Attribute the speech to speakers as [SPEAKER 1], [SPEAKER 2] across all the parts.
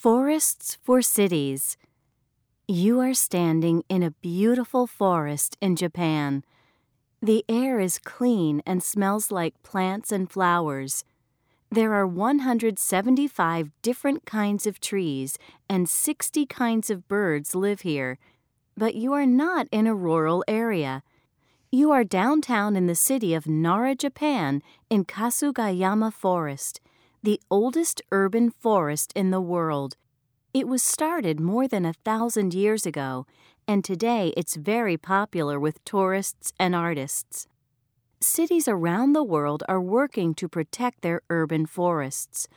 [SPEAKER 1] Forests for Cities. You are standing in a beautiful forest in Japan. The air is clean and smells like plants and flowers. There are 175 different kinds of trees and 60 kinds of birds live here. But you are not in a rural area. You are downtown in the city of Nara, Japan, in Kasugayama Forest, the oldest urban forest in the world. It was started more than a thousand years ago, and today it's very popular with tourists and artists. Cities around the world are working to protect their urban forests.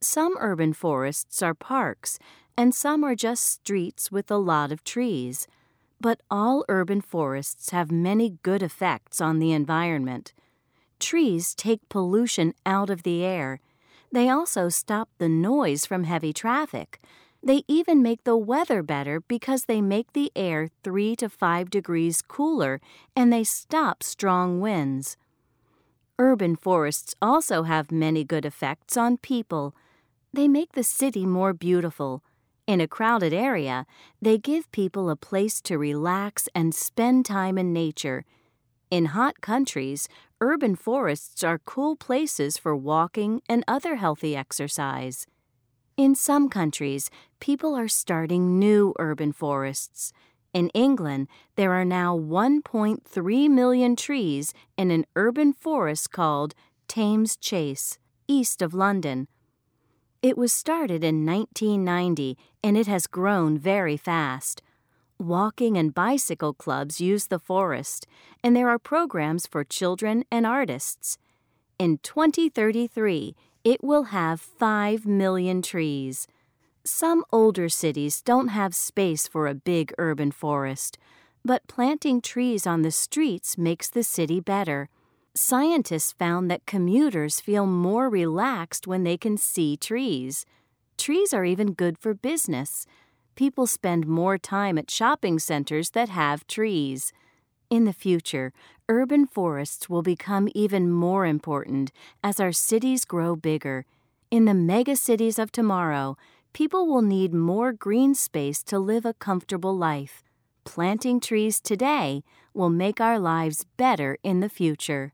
[SPEAKER 1] Some urban forests are parks, and some are just streets with a lot of trees. But all urban forests have many good effects on the environment. Trees take pollution out of the air. They also stop the noise from heavy traffic. They even make the weather better because they make the air 3 to 5 degrees cooler and they stop strong winds. Urban forests also have many good effects on people. They make the city more beautiful. In a crowded area, they give people a place to relax and spend time in nature. In hot countries, urban forests are cool places for walking and other healthy exercise. In some countries, people are starting new urban forests. In England, there are now 1.3 million trees in an urban forest called Thames Chase, east of London. It was started in 1990 and it has grown very fast. Walking and bicycle clubs use the forest, and there are programs for children and artists. In 2033, it will have 5 million trees. Some older cities don't have space for a big urban forest, but planting trees on the streets makes the city better scientists found that commuters feel more relaxed when they can see trees. Trees are even good for business. People spend more time at shopping centers that have trees. In the future, urban forests will become even more important as our cities grow bigger. In the mega cities of tomorrow, people will need more green space to live a comfortable life. Planting trees today will make our lives better in the future.